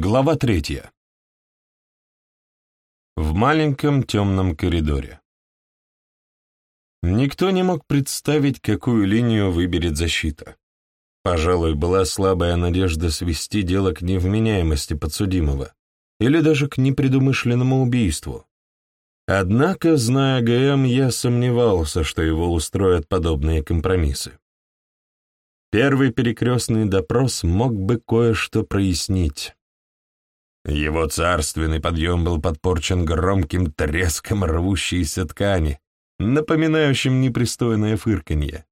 Глава третья. В маленьком темном коридоре. Никто не мог представить, какую линию выберет защита. Пожалуй, была слабая надежда свести дело к невменяемости подсудимого или даже к непредумышленному убийству. Однако, зная ГМ, я сомневался, что его устроят подобные компромиссы. Первый перекрестный допрос мог бы кое-что прояснить. Его царственный подъем был подпорчен громким треском рвущейся ткани, напоминающим непристойное фырканье.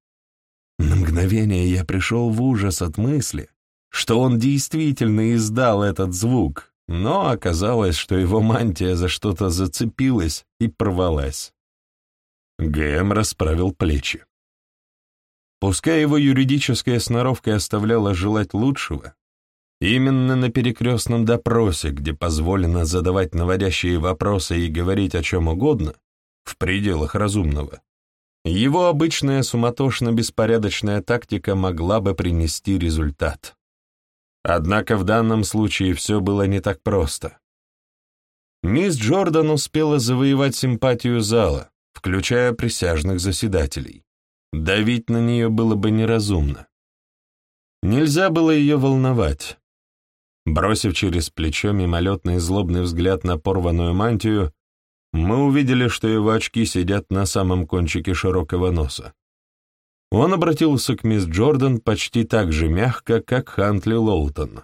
На мгновение я пришел в ужас от мысли, что он действительно издал этот звук, но оказалось, что его мантия за что-то зацепилась и порвалась. ГМ расправил плечи. Пускай его юридическая сноровка оставляла желать лучшего, Именно на перекрестном допросе, где позволено задавать наводящие вопросы и говорить о чем угодно, в пределах разумного, его обычная суматошно-беспорядочная тактика могла бы принести результат. Однако в данном случае все было не так просто. Мисс Джордан успела завоевать симпатию зала, включая присяжных заседателей. Давить на нее было бы неразумно. Нельзя было ее волновать. Бросив через плечо мимолетный злобный взгляд на порванную мантию, мы увидели, что его очки сидят на самом кончике широкого носа. Он обратился к мисс Джордан почти так же мягко, как Хантли Лоутон.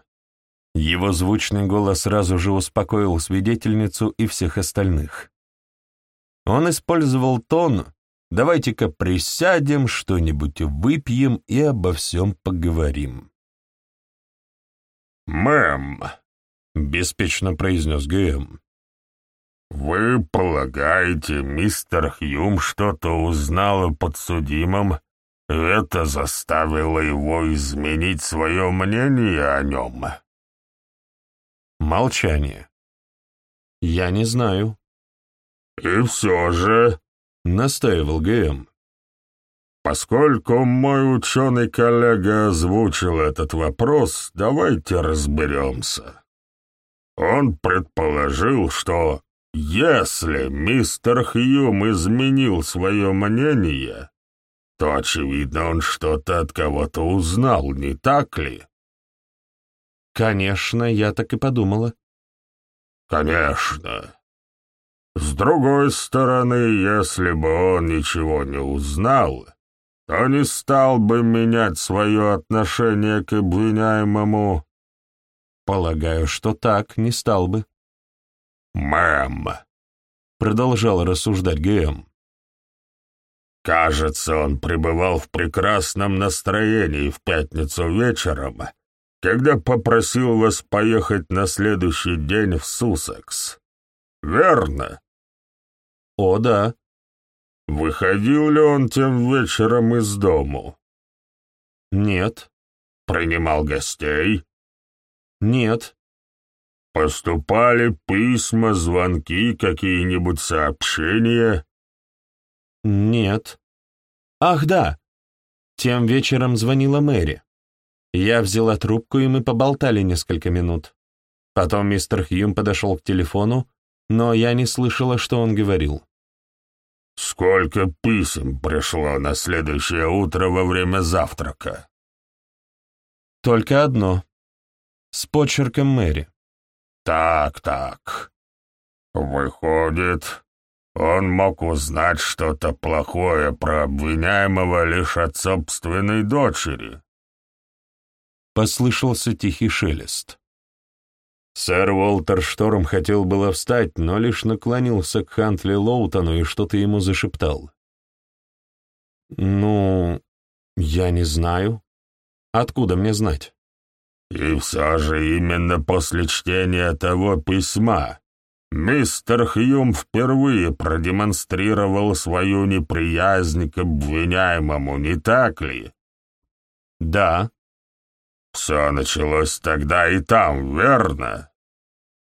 Его звучный голос сразу же успокоил свидетельницу и всех остальных. Он использовал тон «давайте-ка присядем, что-нибудь выпьем и обо всем поговорим». «Мэм», — беспечно произнес ГМ, — «вы полагаете, мистер Хьюм что-то узнал о подсудимом, это заставило его изменить свое мнение о нем?» Молчание. «Я не знаю». «И все же», — настаивал ГМ, Поскольку мой ученый-коллега озвучил этот вопрос, давайте разберемся. Он предположил, что если мистер Хьюм изменил свое мнение, то, очевидно, он что-то от кого-то узнал, не так ли? Конечно, я так и подумала. Конечно. С другой стороны, если бы он ничего не узнал, то не стал бы менять свое отношение к обвиняемому. Полагаю, что так не стал бы. Мэм, продолжал рассуждать ГМ. Кажется, он пребывал в прекрасном настроении в пятницу вечером, когда попросил вас поехать на следующий день в Сусекс. Верно? О, да. Выходил ли он тем вечером из дому? Нет. Принимал гостей? Нет. Поступали письма, звонки, какие-нибудь сообщения? Нет. Ах, да. Тем вечером звонила Мэри. Я взяла трубку, и мы поболтали несколько минут. Потом мистер Хьюм подошел к телефону, но я не слышала, что он говорил. Сколько писем пришло на следующее утро во время завтрака? Только одно. С почерком Мэри. Так, так. Выходит, он мог узнать что-то плохое про обвиняемого лишь от собственной дочери. Послышался тихий шелест. Сэр Уолтер Шторм хотел было встать, но лишь наклонился к Хантли Лоутону и что-то ему зашептал. «Ну, я не знаю. Откуда мне знать?» «И все же именно после чтения того письма мистер Хьюм впервые продемонстрировал свою неприязнь к обвиняемому, не так ли?» «Да», все началось тогда и там, верно?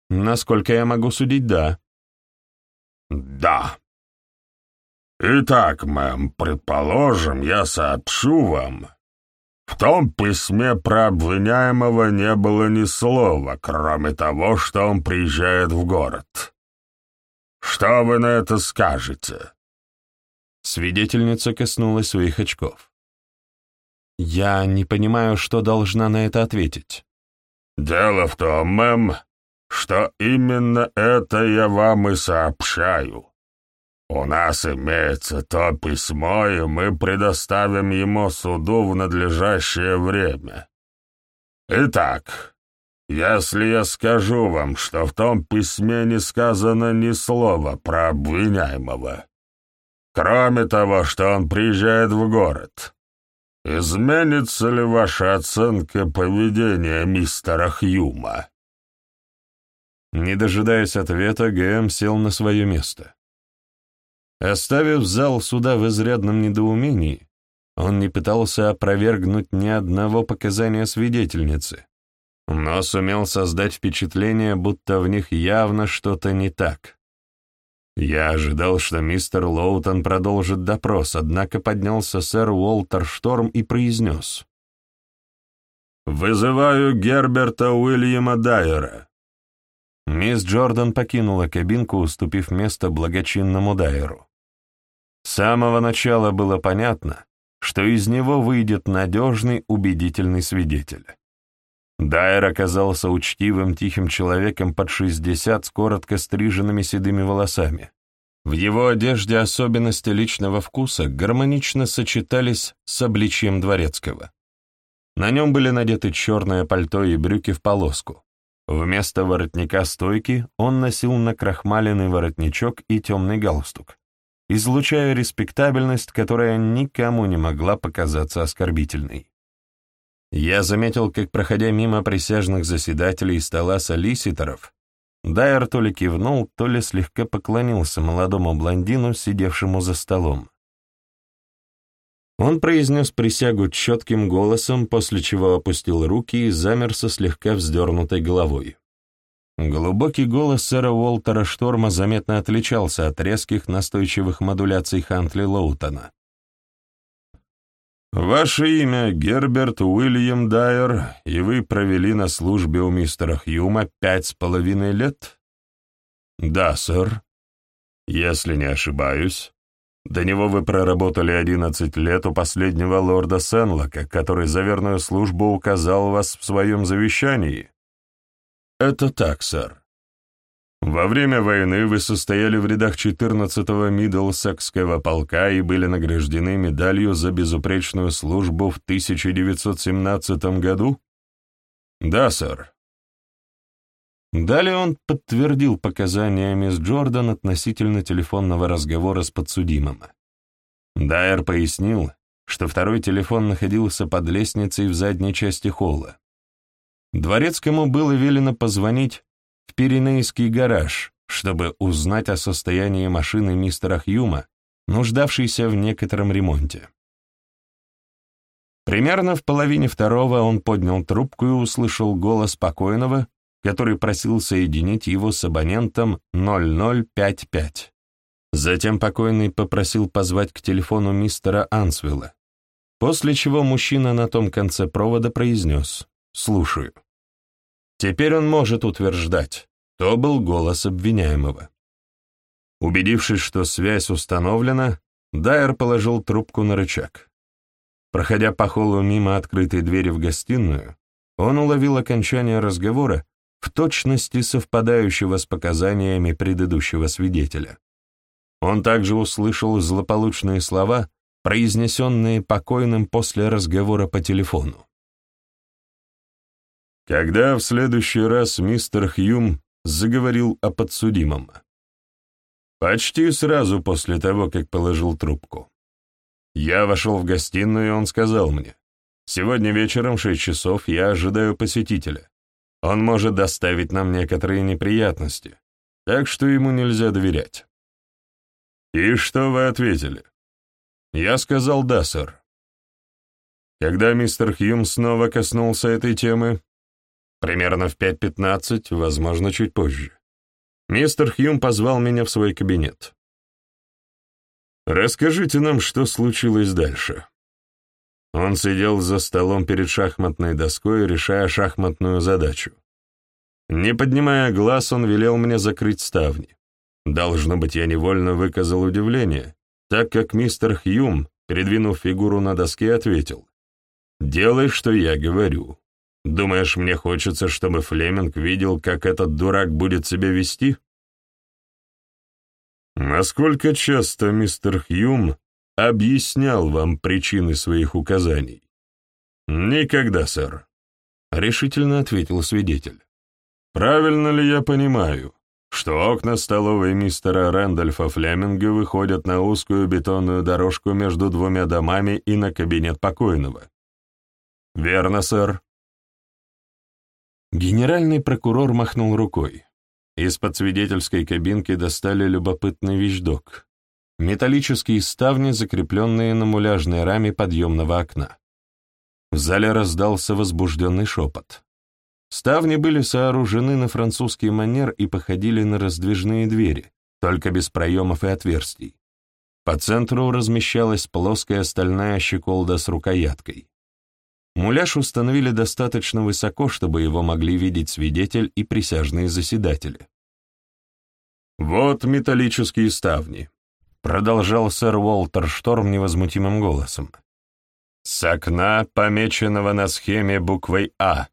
Насколько я могу судить, да. Да. Итак, мэм, предположим, я сообщу вам, В том письме про обвиняемого не было ни слова, кроме того, что он приезжает в город. Что вы на это скажете?» Свидетельница коснулась своих очков. «Я не понимаю, что должна на это ответить». «Дело в том, мэм, что именно это я вам и сообщаю. У нас имеется то письмо, и мы предоставим ему суду в надлежащее время. Итак, если я скажу вам, что в том письме не сказано ни слова про обвиняемого, кроме того, что он приезжает в город, изменится ли ваша оценка поведения мистера Хьюма?» Не дожидаясь ответа, ГМ сел на свое место. Оставив зал суда в изрядном недоумении, он не пытался опровергнуть ни одного показания свидетельницы, но сумел создать впечатление, будто в них явно что-то не так. Я ожидал, что мистер Лоутон продолжит допрос, однако поднялся сэр Уолтер Шторм и произнес. «Вызываю Герберта Уильяма Дайера». Мисс Джордан покинула кабинку, уступив место благочинному Дайеру. С самого начала было понятно, что из него выйдет надежный, убедительный свидетель. Дайер оказался учтивым, тихим человеком под 60 с коротко стриженными седыми волосами. В его одежде особенности личного вкуса гармонично сочетались с обличием дворецкого. На нем были надеты черное пальто и брюки в полоску. Вместо воротника стойки он носил накрахмаленный воротничок и темный галстук излучая респектабельность, которая никому не могла показаться оскорбительной. Я заметил, как, проходя мимо присяжных заседателей стола солиситоров, Дайер то ли кивнул, то ли слегка поклонился молодому блондину, сидевшему за столом. Он произнес присягу четким голосом, после чего опустил руки и замер со слегка вздернутой головой. Глубокий голос сэра Уолтера Шторма заметно отличался от резких настойчивых модуляций Хантли Лоутона. «Ваше имя Герберт Уильям Дайер, и вы провели на службе у мистера Хьюма пять с половиной лет?» «Да, сэр. Если не ошибаюсь, до него вы проработали одиннадцать лет у последнего лорда Сенлока, который за верную службу указал вас в своем завещании». «Это так, сэр. Во время войны вы состояли в рядах 14-го Миддлсекского полка и были награждены медалью за безупречную службу в 1917 году?» «Да, сэр». Далее он подтвердил показания мисс Джордан относительно телефонного разговора с подсудимым. Дайер пояснил, что второй телефон находился под лестницей в задней части холла. Дворецкому было велено позвонить в Пиренейский гараж, чтобы узнать о состоянии машины мистера Хьюма, нуждавшейся в некотором ремонте. Примерно в половине второго он поднял трубку и услышал голос покойного, который просил соединить его с абонентом 0055. Затем покойный попросил позвать к телефону мистера Ансвилла, после чего мужчина на том конце провода произнес «Слушаю». Теперь он может утверждать, то был голос обвиняемого. Убедившись, что связь установлена, Дайер положил трубку на рычаг. Проходя по холлу мимо открытой двери в гостиную, он уловил окончание разговора, в точности совпадающего с показаниями предыдущего свидетеля. Он также услышал злополучные слова, произнесенные покойным после разговора по телефону. Когда в следующий раз мистер Хьюм заговорил о подсудимом? Почти сразу после того, как положил трубку. Я вошел в гостиную, и он сказал мне, «Сегодня вечером в шесть часов я ожидаю посетителя. Он может доставить нам некоторые неприятности, так что ему нельзя доверять». «И что вы ответили?» Я сказал «да, сэр». Когда мистер Хьюм снова коснулся этой темы, Примерно в 5.15, возможно, чуть позже. Мистер Хьюм позвал меня в свой кабинет. «Расскажите нам, что случилось дальше». Он сидел за столом перед шахматной доской, решая шахматную задачу. Не поднимая глаз, он велел мне закрыть ставни. Должно быть, я невольно выказал удивление, так как мистер Хьюм, передвинув фигуру на доске, ответил. «Делай, что я говорю. Думаешь, мне хочется, чтобы Флеминг видел, как этот дурак будет себя вести?» «Насколько часто мистер Хьюм объяснял вам причины своих указаний?» «Никогда, сэр», — решительно ответил свидетель. «Правильно ли я понимаю, что окна столовой мистера Рэндольфа Флеминга выходят на узкую бетонную дорожку между двумя домами и на кабинет покойного?» «Верно, сэр». Генеральный прокурор махнул рукой. Из-под свидетельской кабинки достали любопытный вещдок. Металлические ставни, закрепленные на муляжной раме подъемного окна. В зале раздался возбужденный шепот. Ставни были сооружены на французский манер и походили на раздвижные двери, только без проемов и отверстий. По центру размещалась плоская стальная щеколда с рукояткой. Муляж установили достаточно высоко, чтобы его могли видеть свидетель и присяжные заседатели. «Вот металлические ставни», — продолжал сэр Уолтер Шторм невозмутимым голосом. «С окна, помеченного на схеме буквой «А».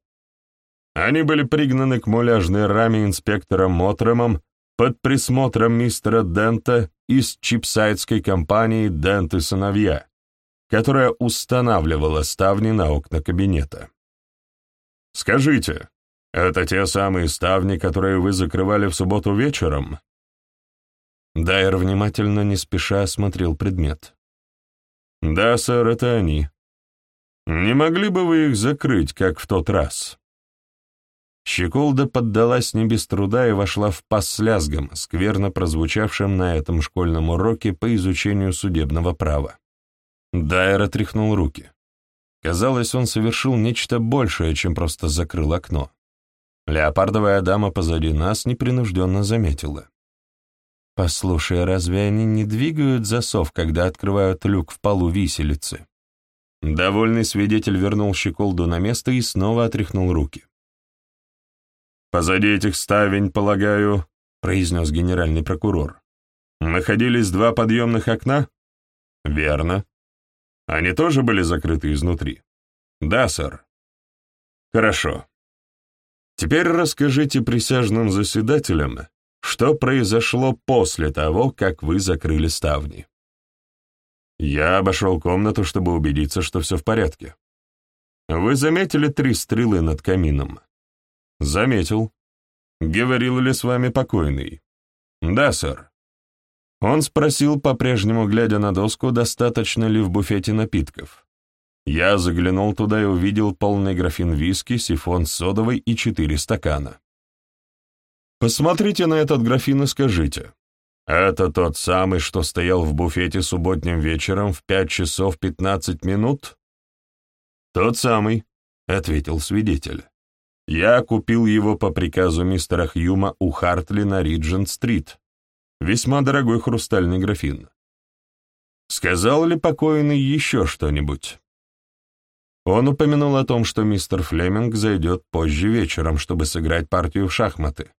Они были пригнаны к муляжной раме инспектором Мотремом под присмотром мистера Дента из чипсайдской компании «Дент и сыновья», которая устанавливала ставни на окна кабинета. «Скажите, это те самые ставни, которые вы закрывали в субботу вечером?» Дайер внимательно, не спеша осмотрел предмет. «Да, сэр, это они. Не могли бы вы их закрыть, как в тот раз?» Щеколда поддалась не без труда и вошла в паз с лязгом, скверно прозвучавшим на этом школьном уроке по изучению судебного права. Дайер отряхнул руки. Казалось, он совершил нечто большее, чем просто закрыл окно. Леопардовая дама позади нас непринужденно заметила. «Послушай, разве они не двигают засов, когда открывают люк в полу виселицы?» Довольный свидетель вернул щеколду на место и снова отряхнул руки. «Позади этих ставень, полагаю», — произнес генеральный прокурор. «Находились два подъемных окна?» «Верно. Они тоже были закрыты изнутри? Да, сэр. Хорошо. Теперь расскажите присяжным заседателям, что произошло после того, как вы закрыли ставни. Я обошел комнату, чтобы убедиться, что все в порядке. Вы заметили три стрелы над камином? Заметил. Говорил ли с вами покойный? Да, сэр. Он спросил, по-прежнему глядя на доску, достаточно ли в буфете напитков. Я заглянул туда и увидел полный графин виски, сифон содовой и четыре стакана. Посмотрите на этот графин и скажите, это тот самый, что стоял в буфете субботним вечером в пять часов пятнадцать минут? Тот самый, — ответил свидетель. Я купил его по приказу мистера Хьюма у Хартли на Риджент-стрит. Весьма дорогой хрустальный графин. Сказал ли покойный еще что-нибудь? Он упомянул о том, что мистер Флеминг зайдет позже вечером, чтобы сыграть партию в шахматы,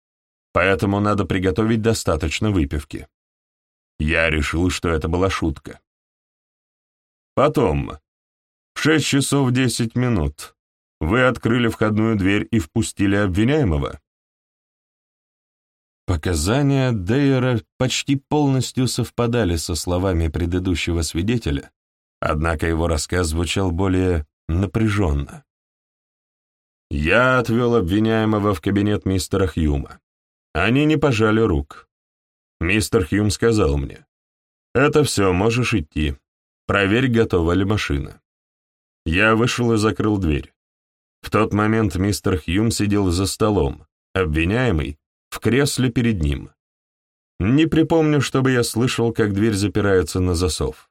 поэтому надо приготовить достаточно выпивки. Я решил, что это была шутка. Потом, в шесть часов десять минут, вы открыли входную дверь и впустили обвиняемого? Показания Дейера почти полностью совпадали со словами предыдущего свидетеля, однако его рассказ звучал более напряженно. Я отвел обвиняемого в кабинет мистера Хьюма. Они не пожали рук. Мистер Хьюм сказал мне, «Это все, можешь идти. Проверь, готова ли машина». Я вышел и закрыл дверь. В тот момент мистер Хьюм сидел за столом, обвиняемый в кресле перед ним. Не припомню, чтобы я слышал, как дверь запирается на засов.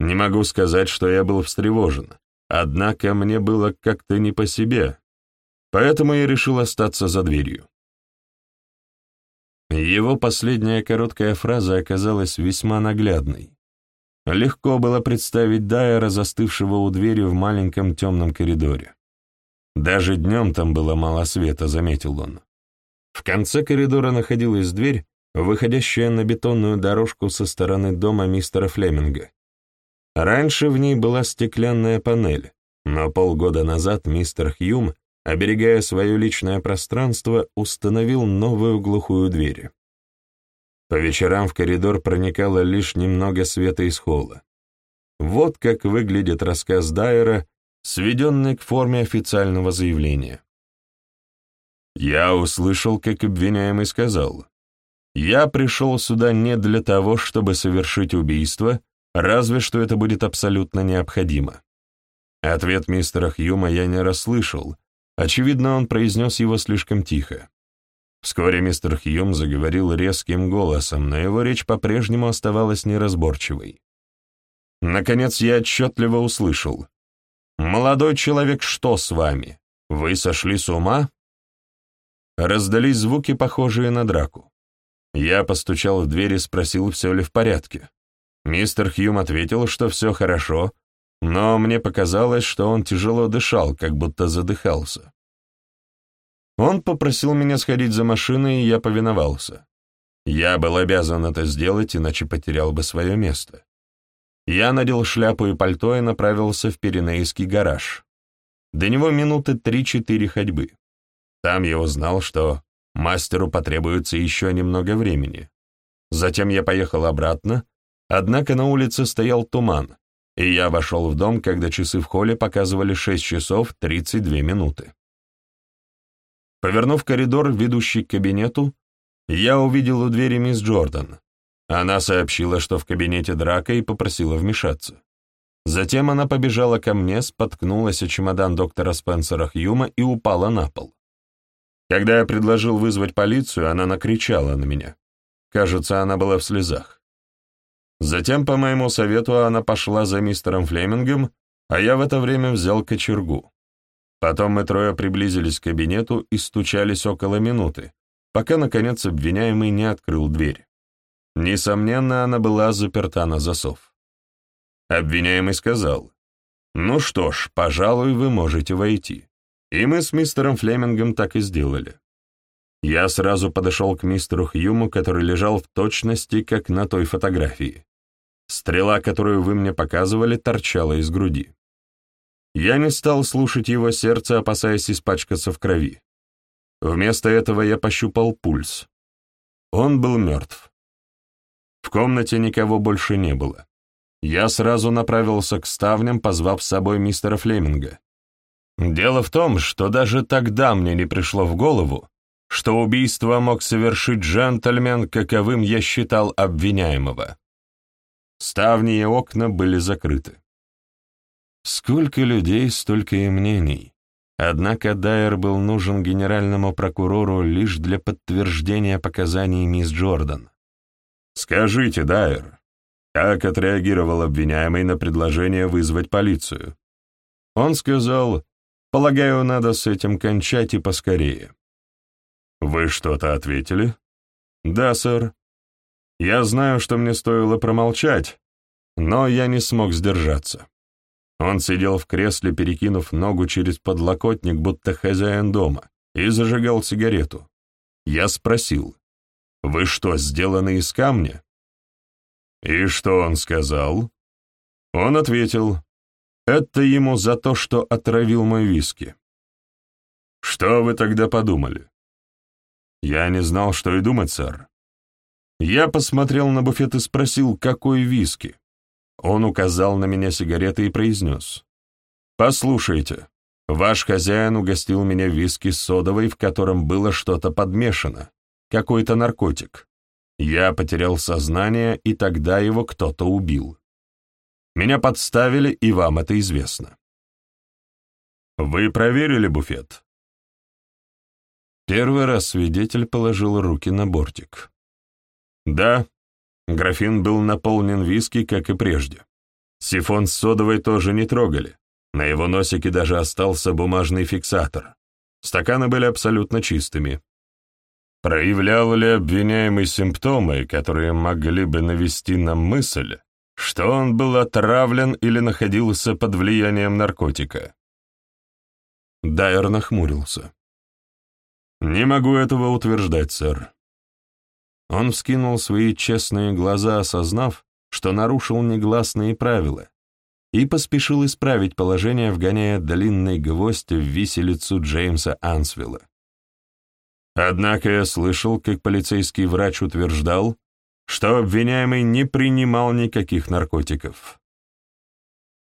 Не могу сказать, что я был встревожен, однако мне было как-то не по себе, поэтому я решил остаться за дверью. Его последняя короткая фраза оказалась весьма наглядной. Легко было представить Дайера, застывшего у двери в маленьком темном коридоре. Даже днем там было мало света, заметил он. В конце коридора находилась дверь, выходящая на бетонную дорожку со стороны дома мистера Флеминга. Раньше в ней была стеклянная панель, но полгода назад мистер Хьюм, оберегая свое личное пространство, установил новую глухую дверь. По вечерам в коридор проникало лишь немного света из холла. Вот как выглядит рассказ Дайера, сведенный к форме официального заявления. Я услышал, как обвиняемый сказал, «Я пришел сюда не для того, чтобы совершить убийство, разве что это будет абсолютно необходимо». Ответ мистера Хьюма я не расслышал, очевидно, он произнес его слишком тихо. Вскоре мистер Хьюм заговорил резким голосом, но его речь по-прежнему оставалась неразборчивой. Наконец я отчетливо услышал. «Молодой человек, что с вами? Вы сошли с ума?» Раздались звуки, похожие на драку. Я постучал в дверь и спросил, все ли в порядке. Мистер Хьюм ответил, что все хорошо, но мне показалось, что он тяжело дышал, как будто задыхался. Он попросил меня сходить за машиной, и я повиновался. Я был обязан это сделать, иначе потерял бы свое место. Я надел шляпу и пальто и направился в Пиренейский гараж. До него минуты три-четыре ходьбы. Там я узнал, что мастеру потребуется еще немного времени. Затем я поехал обратно, однако на улице стоял туман, и я вошел в дом, когда часы в холле показывали 6 часов 32 минуты. Повернув коридор, ведущий к кабинету, я увидел у двери мисс Джордан. Она сообщила, что в кабинете драка и попросила вмешаться. Затем она побежала ко мне, споткнулась о чемодан доктора Спенсера Хьюма и упала на пол. Когда я предложил вызвать полицию, она накричала на меня. Кажется, она была в слезах. Затем, по моему совету, она пошла за мистером Флемингом, а я в это время взял кочергу. Потом мы трое приблизились к кабинету и стучались около минуты, пока, наконец, обвиняемый не открыл дверь. Несомненно, она была заперта на засов. Обвиняемый сказал, «Ну что ж, пожалуй, вы можете войти». И мы с мистером Флемингом так и сделали. Я сразу подошел к мистеру Хьюму, который лежал в точности, как на той фотографии. Стрела, которую вы мне показывали, торчала из груди. Я не стал слушать его сердце, опасаясь испачкаться в крови. Вместо этого я пощупал пульс. Он был мертв. В комнате никого больше не было. Я сразу направился к ставням, позвав с собой мистера Флеминга. Дело в том, что даже тогда мне не пришло в голову, что убийство мог совершить джентльмен, каковым я считал обвиняемого. Ставни и окна были закрыты. Сколько людей, столько и мнений. Однако Дайер был нужен генеральному прокурору лишь для подтверждения показаний мисс Джордан. «Скажите, Дайер, как отреагировал обвиняемый на предложение вызвать полицию?» Он сказал, «Полагаю, надо с этим кончать и поскорее». «Вы что-то ответили?» «Да, сэр. Я знаю, что мне стоило промолчать, но я не смог сдержаться». Он сидел в кресле, перекинув ногу через подлокотник, будто хозяин дома, и зажигал сигарету. Я спросил, «Вы что, сделаны из камня?» И что он сказал? Он ответил, «Это ему за то, что отравил мой виски». «Что вы тогда подумали?» «Я не знал, что и думать, сэр. Я посмотрел на буфет и спросил, какой виски. Он указал на меня сигареты и произнес. «Послушайте, ваш хозяин угостил меня виски содовой, в котором было что-то подмешано, какой-то наркотик. Я потерял сознание, и тогда его кто-то убил. Меня подставили, и вам это известно». «Вы проверили буфет?» Первый раз свидетель положил руки на бортик. «Да, Графин был наполнен виски, как и прежде. Сифон с содовой тоже не трогали. На его носике даже остался бумажный фиксатор. Стаканы были абсолютно чистыми. Проявлял ли обвиняемый симптомы, которые могли бы навести на мысль, что он был отравлен или находился под влиянием наркотика. Дайер нахмурился. «Не могу этого утверждать, сэр». Он вскинул свои честные глаза, осознав, что нарушил негласные правила, и поспешил исправить положение, вгоняя длинный гвоздь в виселицу Джеймса Ансвилла. Однако я слышал, как полицейский врач утверждал, что обвиняемый не принимал никаких наркотиков.